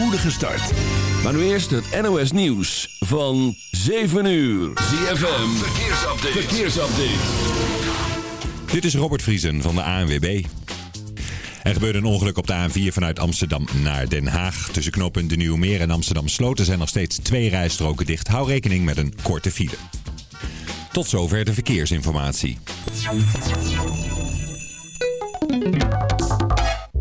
spoedige start. Maar nu eerst het NOS Nieuws van 7 uur. ZFM, verkeersupdate. verkeersupdate. Dit is Robert Vriesen van de ANWB. Er gebeurde een ongeluk op de A4 vanuit Amsterdam naar Den Haag. Tussen knooppunt De Nieuwe Meer en Amsterdam Sloten zijn nog steeds twee rijstroken dicht. Hou rekening met een korte file. Tot zover de verkeersinformatie.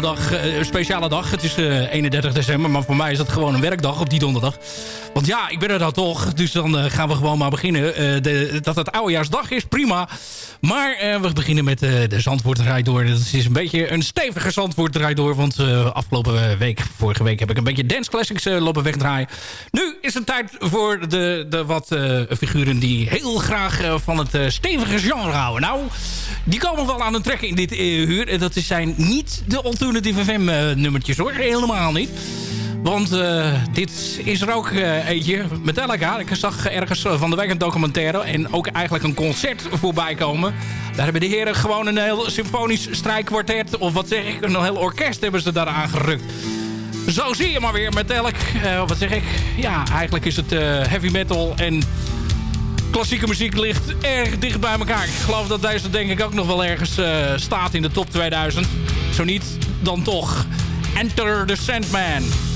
Donderdag, eh, een speciale dag. Het is eh, 31 december, maar voor mij is het gewoon een werkdag op die donderdag. Want ja, ik ben er dan toch. Dus dan eh, gaan we gewoon maar beginnen. Eh, dat het oudejaarsdag is, prima. Maar eh, we beginnen met de Zandvoort door. Dat is een beetje een stevige Zandvoort door. Want afgelopen week, vorige week, heb ik een beetje dance classics lopen wegdraaien. Nu is het tijd voor de, de wat figuren die heel graag van het stevige genre houden. Nou, die komen wel aan het trekken in dit uur. En dat zijn niet de Alternative FM nummertjes hoor. Helemaal niet. Want eh, dit is er ook eh, eentje. Metallica. Ik zag ergens van de week een documentaire. En ook eigenlijk een concert voorbij komen. Daar hebben de heren gewoon een heel symfonisch strijkkwartet. Of wat zeg ik, een heel orkest hebben ze daar aangerukt. Zo zie je maar weer Metallic. eh wat zeg ik? Ja, eigenlijk is het eh, heavy metal en klassieke muziek ligt erg dicht bij elkaar. Ik geloof dat deze denk ik ook nog wel ergens eh, staat in de top 2000. Zo niet, dan toch. Enter the Sandman.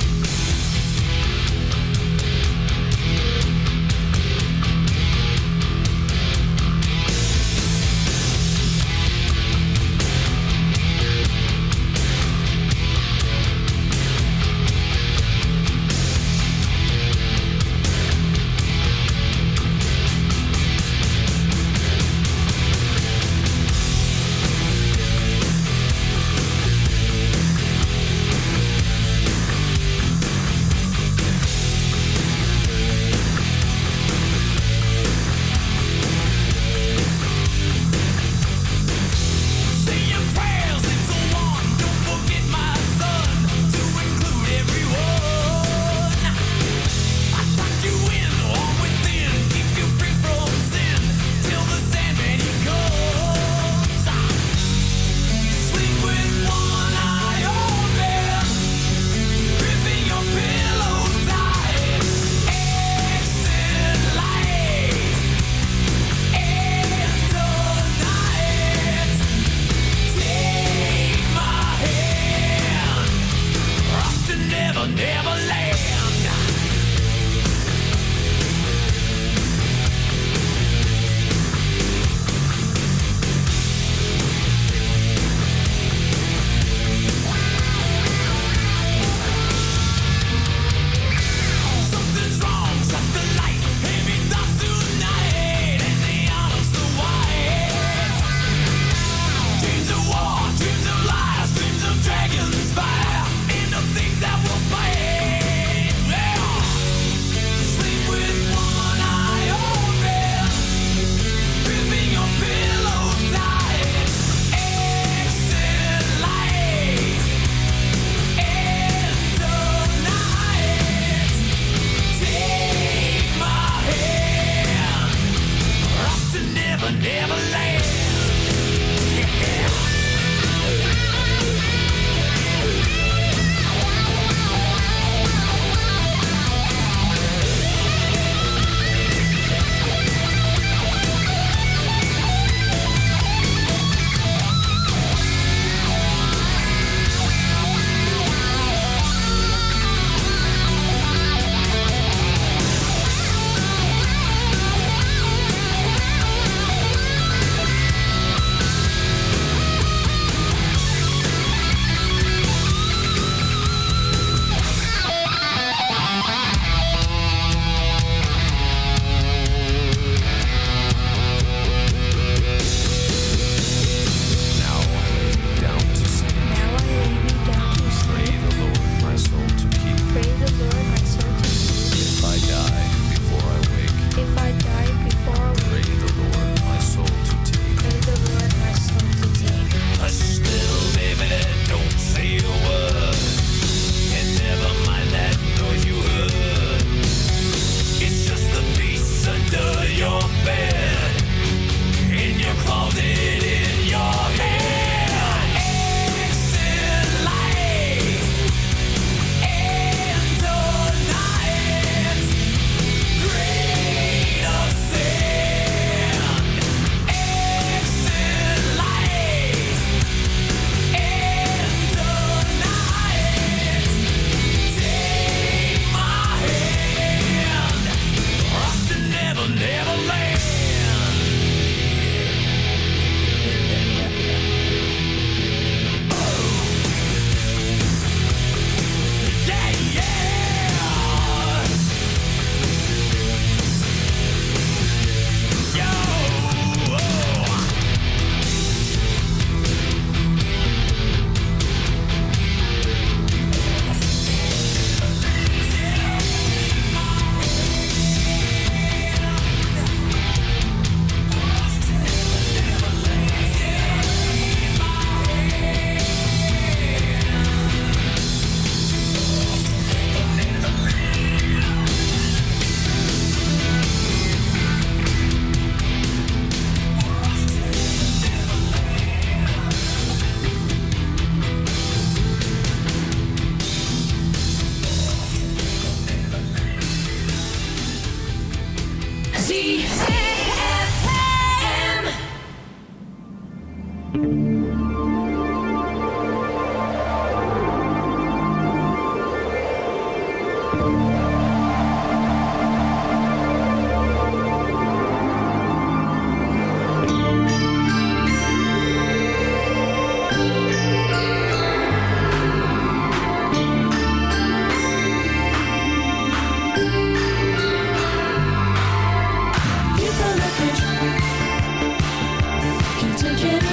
taking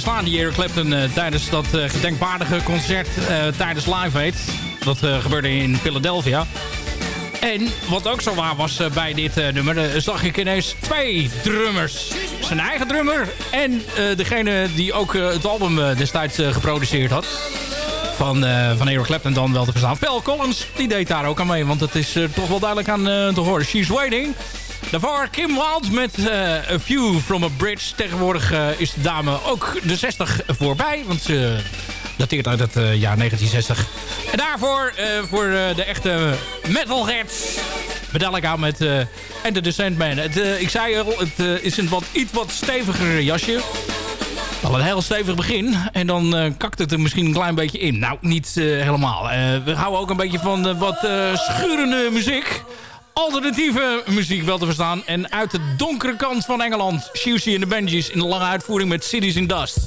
slaan, die Eric Clapton, eh, tijdens dat eh, gedenkwaardige concert eh, tijdens Live Aid. Dat eh, gebeurde in Philadelphia. En wat ook zo waar was eh, bij dit eh, nummer, eh, zag ik ineens twee drummers. Zijn eigen drummer en eh, degene die ook eh, het album eh, destijds eh, geproduceerd had. Van, eh van Eric Clapton dan wel te verstaan. Phil Collins, die deed daar ook aan mee, want het is eh, toch wel duidelijk aan eh, te horen. She's Waiting. Daarvoor Kim Wilde met eh, A View from a Bridge. Tegenwoordig eh, is de dame ook de 60 voorbij, want ze dateert uit het eh, jaar 1960. En daarvoor voor de echte metalheads Metallica met the Sandman. Het, eh, ik zei al, het is een wat, iets wat steviger jasje. Al een heel stevig begin. En dan eh, kakt het er misschien een klein beetje in. Nou, niet helemaal. We houden ook een beetje van wat schurende muziek. Alternatieve muziek wel te verstaan. En uit de donkere kant van Engeland. Siouxsie en de Benji's in de lange uitvoering met Cities in Dust.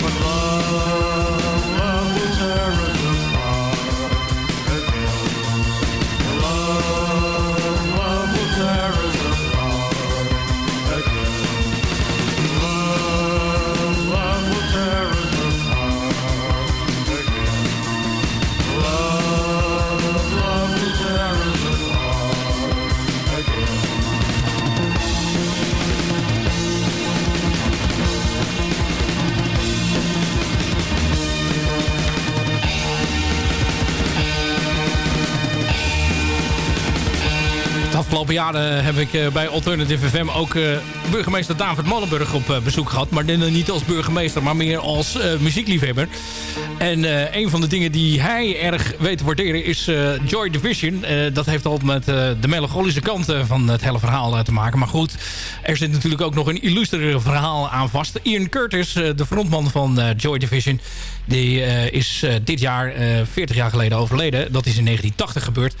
But love, love will tear afgelopen jaar eh, heb ik eh, bij Alternative FM ook eh, burgemeester David Molenburg op bezoek gehad. Maar niet als burgemeester, maar meer als muziekliefhebber. En een van de dingen die hij erg weet te waarderen is Joy Division. Dat heeft al met de melancholische kant van het hele verhaal te maken. Maar goed, er zit natuurlijk ook nog een illustere verhaal aan vast. Ian Curtis, de frontman van Joy Division... die is dit jaar, eh 40 jaar geleden overleden. Dat is in 1980 gebeurd.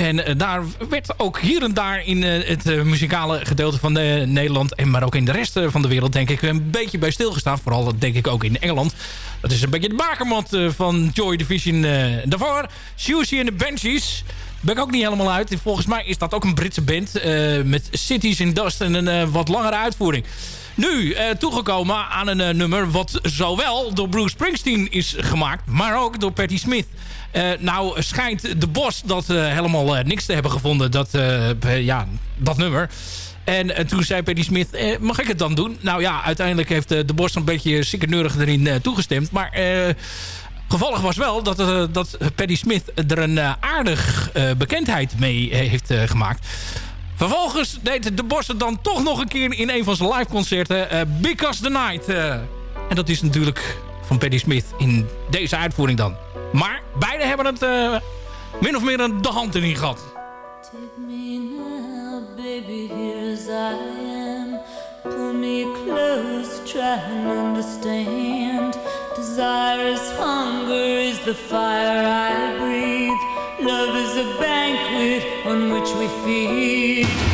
En eh, daar werd ook hier en daar in eh, het eh, muzikale gedeelte van Nederland... en maar ook in de rest van de wereld denk ik een beetje bij stilgestaan. Vooral denk ik ook in Engeland. Dat is een beetje de bakermat van Joy Division daarvoor. Susie en de Banshees. Ben ik ook niet helemaal uit. Volgens mij is dat ook een Britse band. met Cities in Dust en een wat langere uitvoering. Nu toegekomen aan een nummer wat zowel door Bruce Springsteen is gemaakt... maar ook door Patti Smith. Eh, nou schijnt de Bos dat eh, helemaal eh, niks te hebben gevonden, dat, ja, dat nummer. En toen zei Patti Smith, eh, mag ik het dan doen? Nou ja, uiteindelijk heeft de Bos een beetje sikkerneurig erin toegestemd. Maar gevolg was wel dat, dat Patti Smith er een aardig bekendheid mee heeft gemaakt. Vervolgens deed de Bos het dan toch nog een keer in een van zijn liveconcerten. eh Because the Night. en dat is natuurlijk van Patti Smith in deze uitvoering dan. Maar beide hebben het eh, min of meer de hand erin gehad. Take me now, baby, here as I am. Pull me close, try and understand. Desire is hunger, is the fire I breathe. Love is a banquet on which we feed.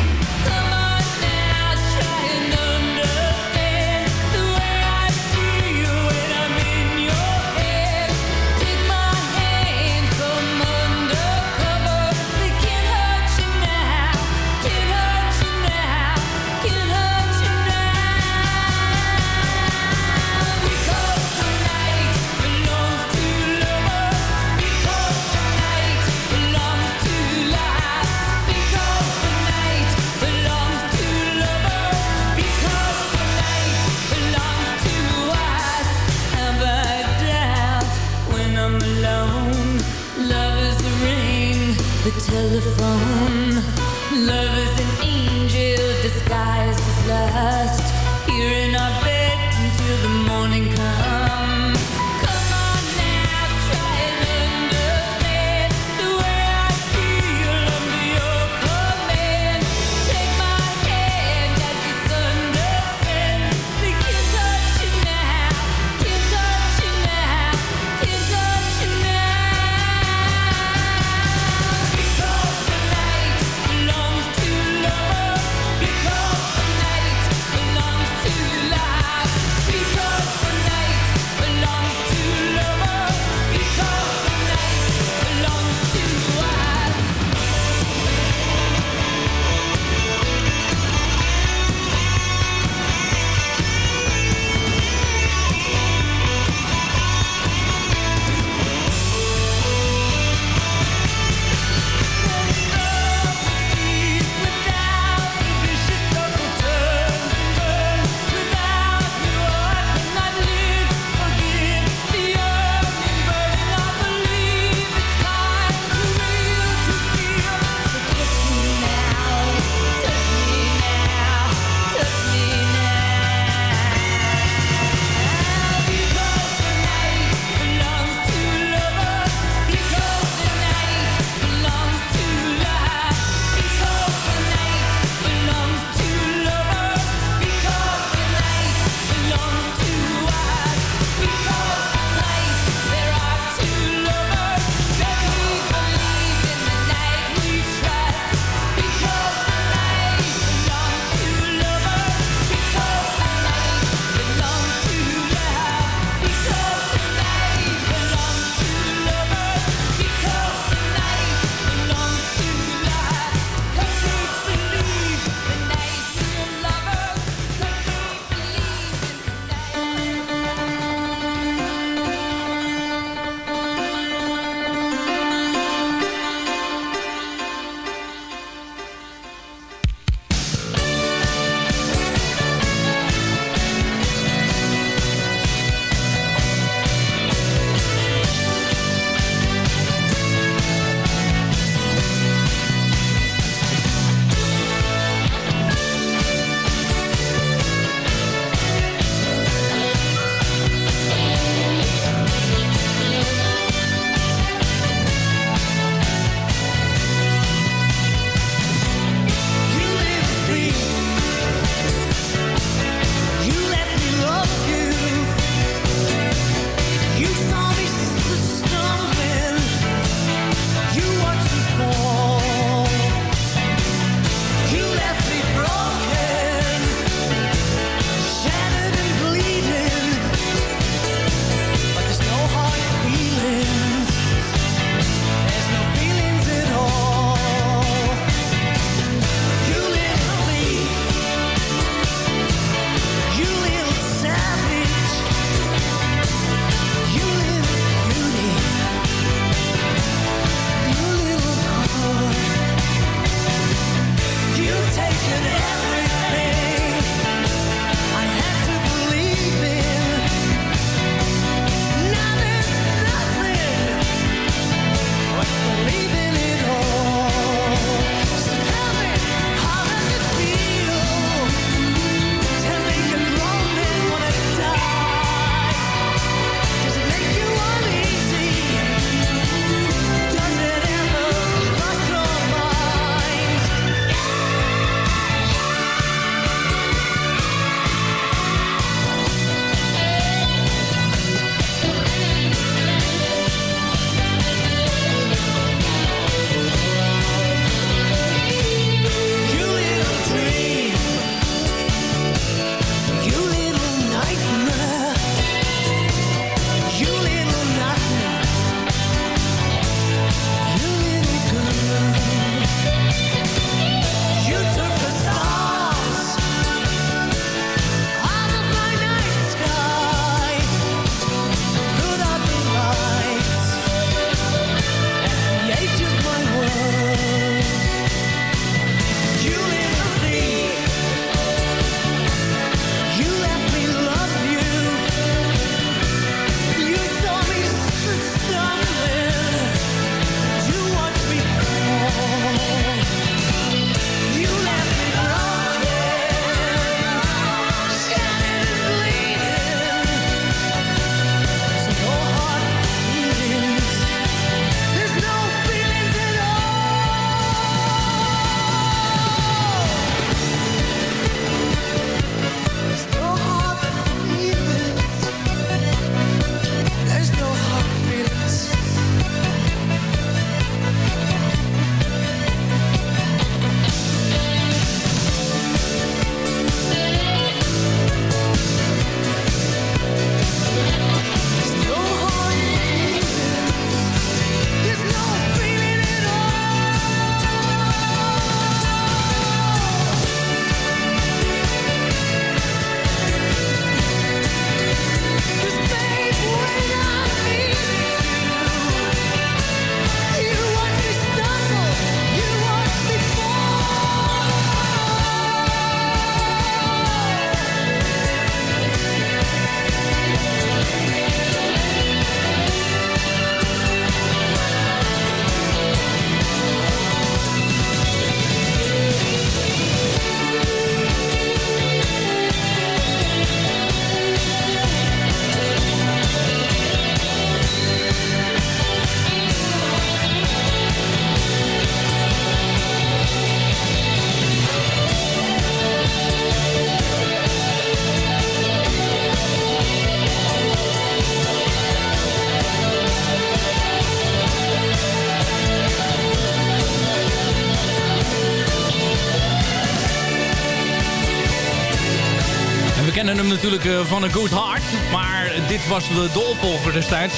Eh, van een Good Heart. Maar dit was de, opvolger destijds.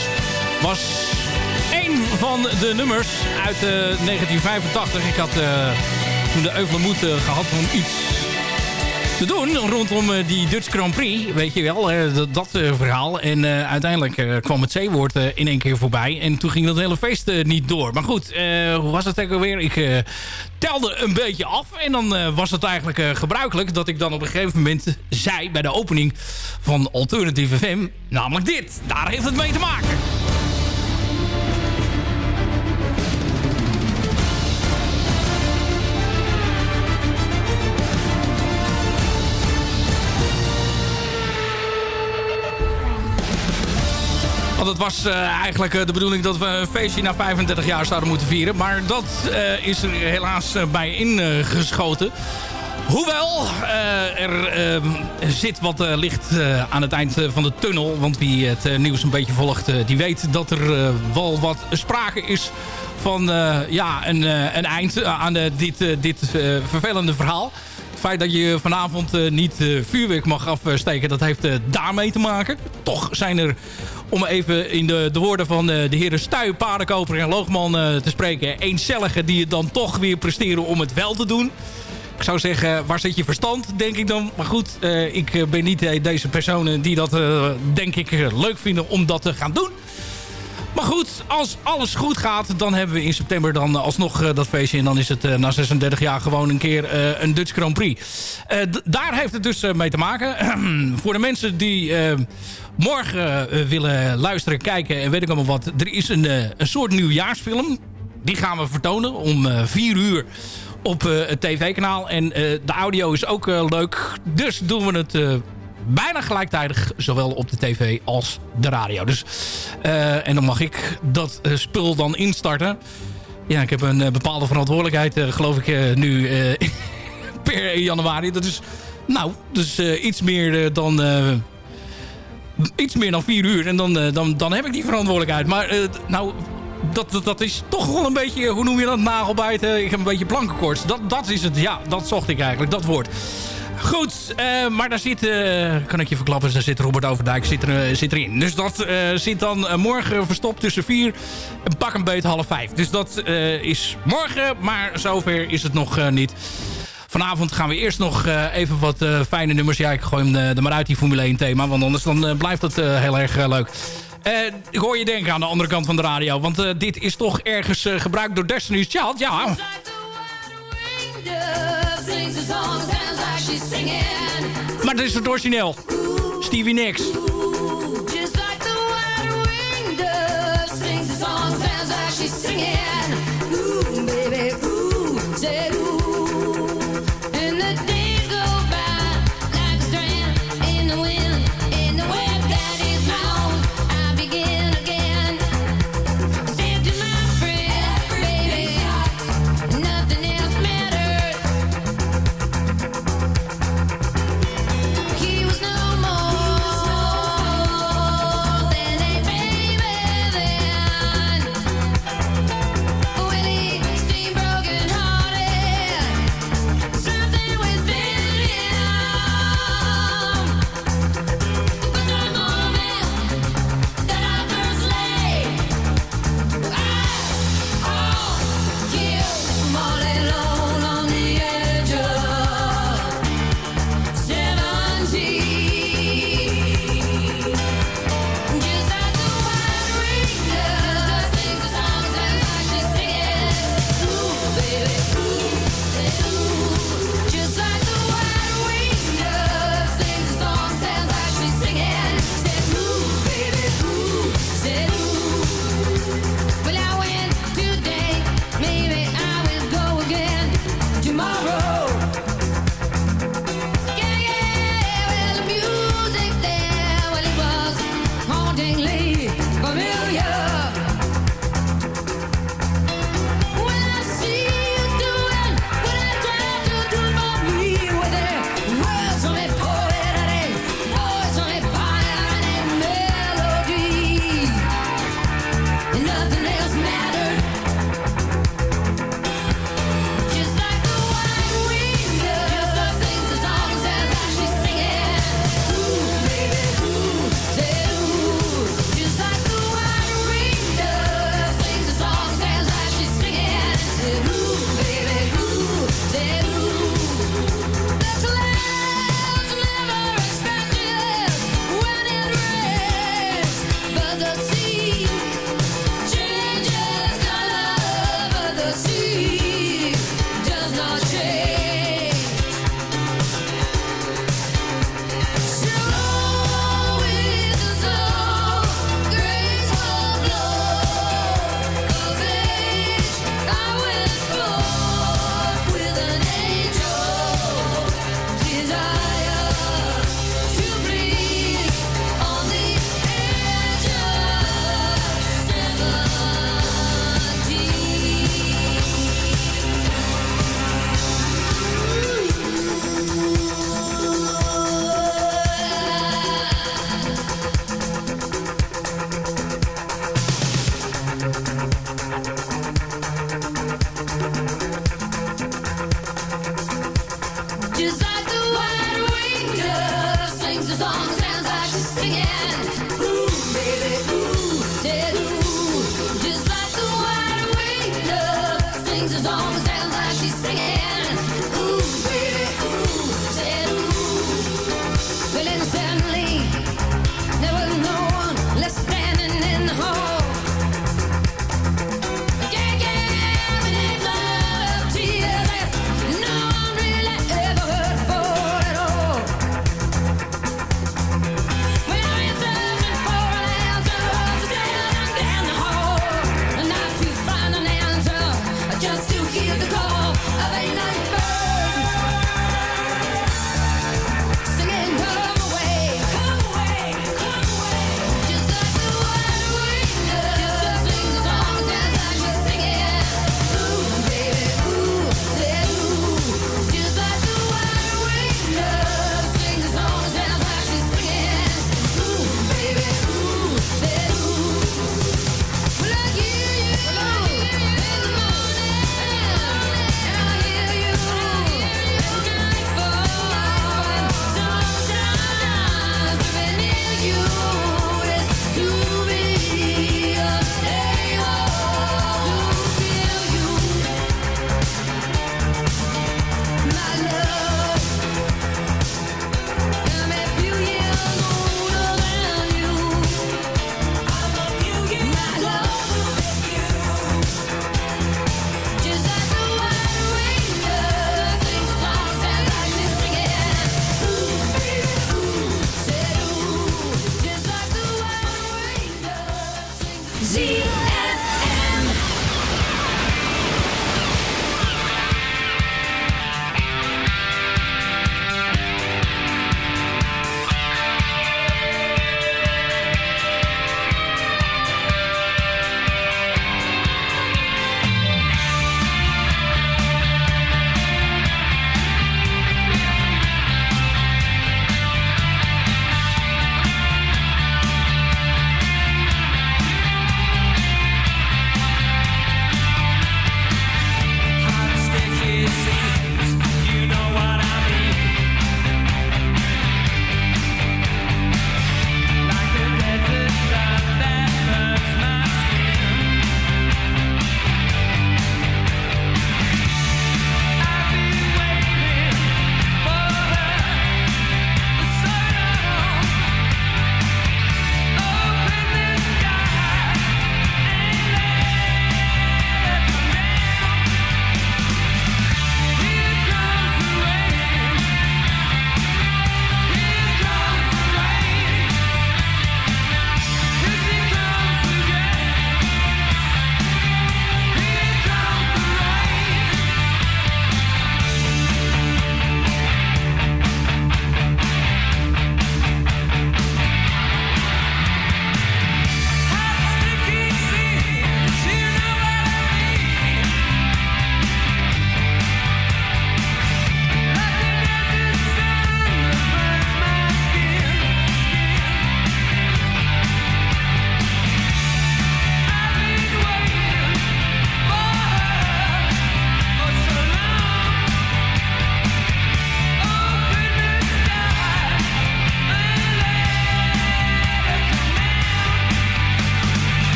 Was één van de nummers uit eh, 1985. Ik had eh, toen de Euvelemoed uh, gehad om iets te doen rondom eh, die Dutch Grand Prix. Weet je wel, eh, dat, eh, verhaal. En uiteindelijk kwam het C-woord in één keer voorbij. En toen ging dat hele feest niet door. Maar goed, hoe was het ook alweer? Ik telde een beetje af. En dan was het eigenlijk gebruikelijk dat ik dan op een gegeven moment zei... bij de opening van Alternative FM, namelijk dit. Daar heeft het mee te maken. Want het was eh, eigenlijk eh, de bedoeling dat we een feestje na 35 jaar zouden moeten vieren. Maar dat eh, is er helaas bij ingeschoten. Hoewel, er zit wat licht aan het eind van de tunnel. Want wie het nieuws een beetje volgt, die weet dat er wel wat sprake is van ja, een, een eind aan dit, dit vervelende verhaal. Het feit dat je vanavond eh, niet eh, vuurwerk mag afsteken, dat heeft eh, daarmee te maken. Toch zijn er, om even in de, de woorden van de heren Stuy, Paardenkoper en Loogman te spreken... eencelligen die het dan toch weer presteren om het wel te doen. Ik zou zeggen, waar zit je verstand, denk ik dan. Maar goed, ik ben niet deze personen die dat, denk ik, leuk vinden om dat te gaan doen. Maar goed, als alles goed gaat, dan hebben we in september dan alsnog eh, dat feestje. En dan is het eh, na 36 jaar gewoon een keer eh, een Dutch Grand Prix. Eh, daar heeft het dus eh, mee te maken. Voor de mensen die eh, morgen eh, willen luisteren, kijken en weet ik allemaal wat. Er is een, eh, een soort nieuwjaarsfilm. Die gaan we vertonen om eh 4 uur op eh, het tv-kanaal. En eh, de audio is ook eh, leuk. Dus doen we het eh, bijna gelijktijdig. Zowel op de tv als de radio. Dus, eh, en dan mag ik dat eh, spul dan instarten. Ja, ik heb een eh, bepaalde verantwoordelijkheid, geloof ik, nu per 1 januari. Dat is, nou, dus iets meer dan... iets meer dan vier uur. En dan, dan, dan heb ik die verantwoordelijkheid. Maar nou, dat, dat, dat is toch wel een beetje, hoe noem je dat, nagelbijten. Ik heb een beetje plankenkoorts. Dat, dat is het, ja, dat zocht ik eigenlijk, dat woord. Goed, eh, maar daar zit, eh, kan ik je verklappen, daar zit Robert Overdijk zit, er, eh, zit erin. Dus dat zit dan morgen verstopt tussen vier en pak een beet half vijf. Dus dat is morgen, maar zover is het nog niet. Vanavond gaan we eerst nog even wat fijne nummers. Ja, ik gooi hem er maar uit, die Formule 1 thema. Want anders dan, blijft het heel erg leuk. Eh, ik hoor je denken aan de andere kant van de radio. Want dit is toch ergens gebruikt door Destiny's Child. Ja, maar dit is het origineel. Stevie Nicks. Just like the winged dove sings a song, sounds like she's singing.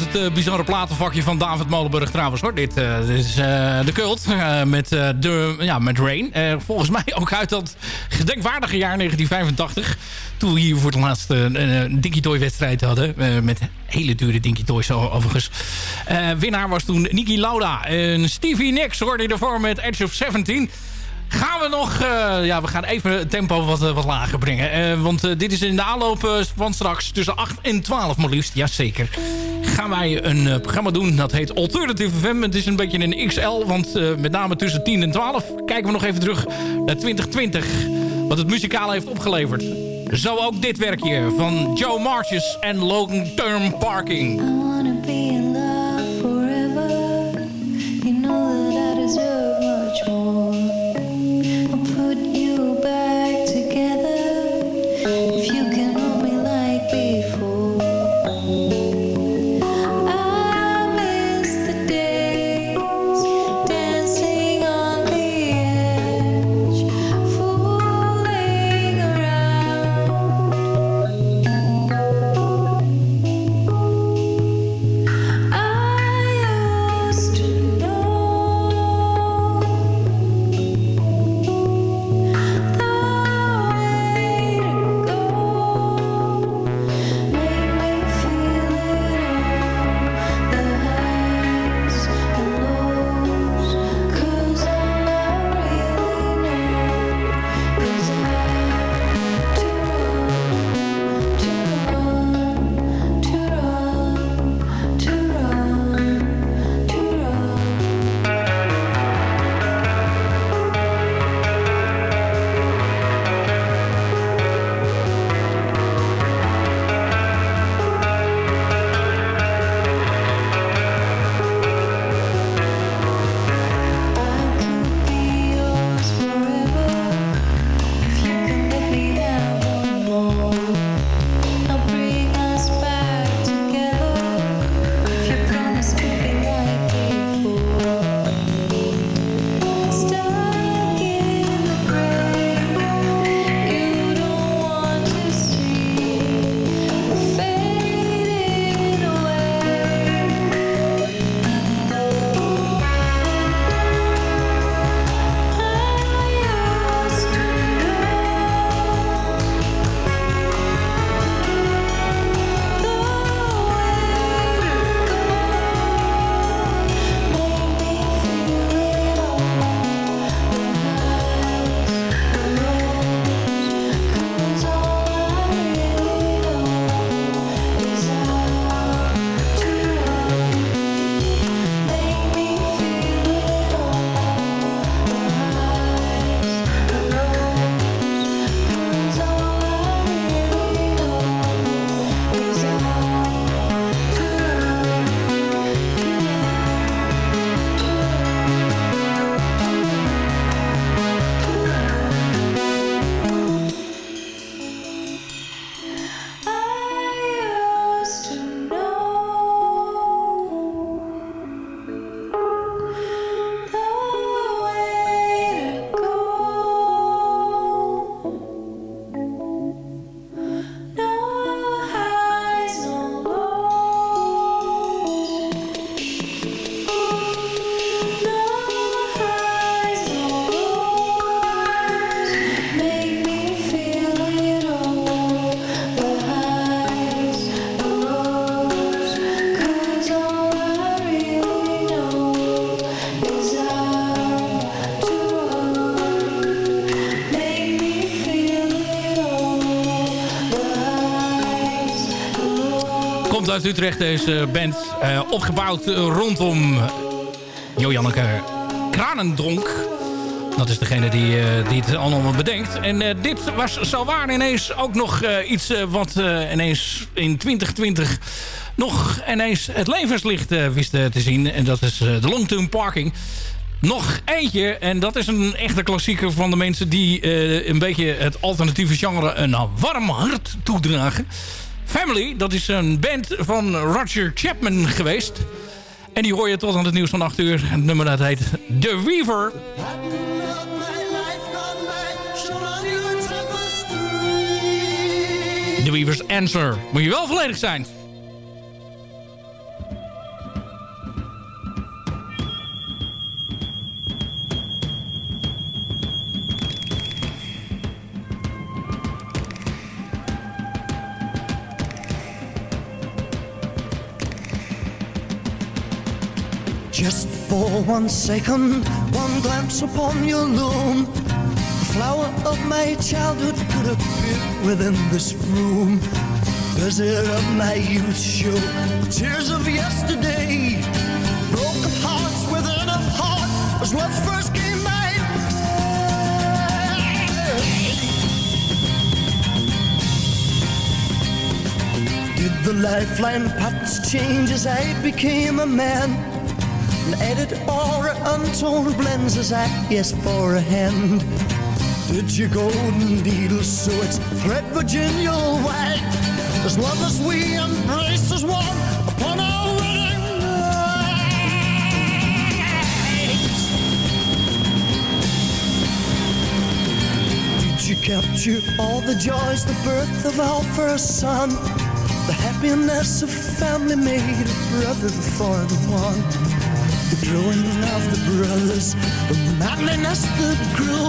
Het eh, bijzondere platenvakje van David Molenburg trouwens hoor. Dit, eh, dit is eh, de cult met, de, ja, met Rain. Volgens mij ook uit dat gedenkwaardige jaar 1985. Toen we hier voor het laatst een, Dinky Toy wedstrijd hadden. met hele dure Dinky overigens. Winnaar was toen Niki Lauda. En Stevie Nicks hoorde je ervoor met Edge of 17. Gaan we nog... ja, we gaan even het tempo wat, wat lager brengen. Want dit is in de aanloop van straks tussen 8 en 12 maar liefst. Jazeker. Gaan wij een eh, programma doen. Dat heet Alternative FM. Het is een beetje een XL. Want eh, met name tussen 10 en 12 kijken we nog even terug naar 2020. Wat het muzikaal heeft opgeleverd. Zo ook dit werkje van Joe Marches en Long Term Parking. Komt uit Utrecht deze band. eh, opgebouwd eh, rondom Jo-Janneke Kranendonk. Dat is degene die, eh, die het allemaal bedenkt. En dit was zo waar ineens ook nog iets wat ineens in 2020 nog ineens het levenslicht wist te zien. En dat is de long-term parking. Nog eentje, en dat is een echte klassieker van de mensen die een beetje het alternatieve genre een warm hart toedragen. Family, dat is een band van Roger Chapman geweest. En die hoor je tot aan het nieuws van 8 uur. Het nummer dat heet The Weaver. The Weaver's Answer. Moet je wel volledig zijn. For one second, one glance upon your loom. The flower of my childhood could appear within this room. Visit of my youth show tears of yesterday. Broken hearts within a heart as love first came my way. Did the lifeline paths change as I became a man? And added all untold blends as I asked for a hand. Did your golden needle sew its thread Virginia white? As long as we embrace as one upon our wedding night. Did you capture all the joys, the birth of our first son? The happiness of family made a brother for the one. The growing of the brothers, the manliness that grew.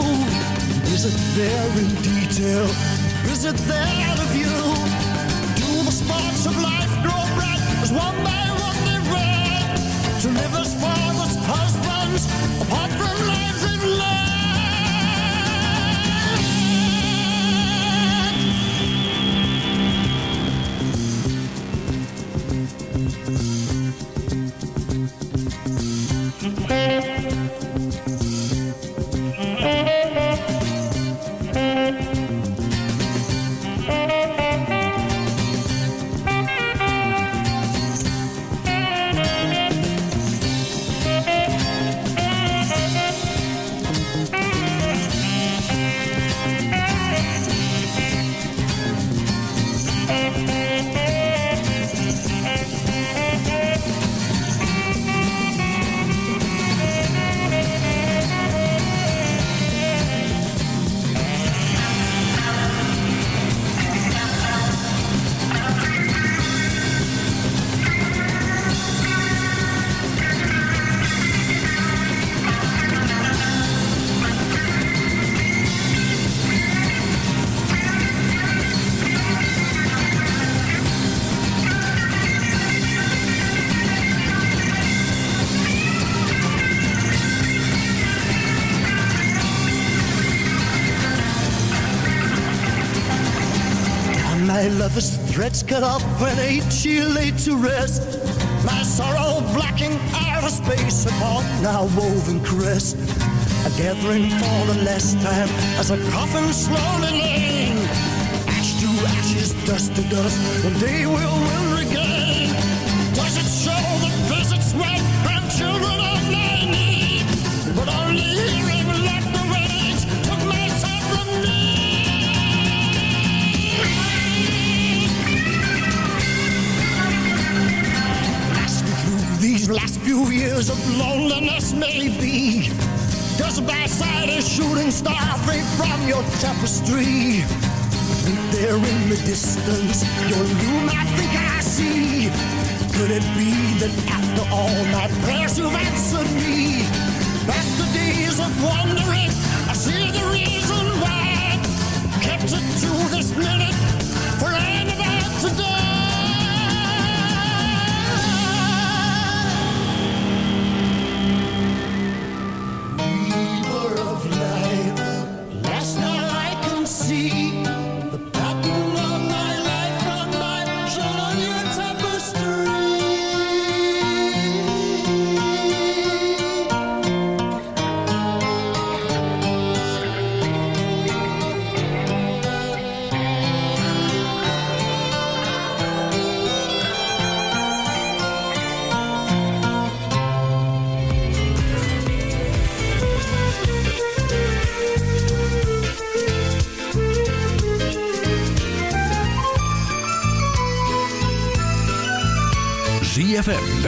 Is it there in detail? Is it there of you? Do the sparks of life grow bright as one by one they red? To live as fathers, husbands, apart from lives lover's threads cut off when eight she laid to rest. My sorrow blacking outer space upon our woven crest. A gathering for the last time as a coffin slowly laying. Ash to ashes, dust to dust, one day we'll win again. Does it show that visits right these last few years of loneliness maybe Does by side a shooting star fade from your tapestry. Right there in the distance Your loom I think I see. Could it be that after all my prayers you've answered me? After days of wondering I see the reason why. Kept it to this minute For I'm about to die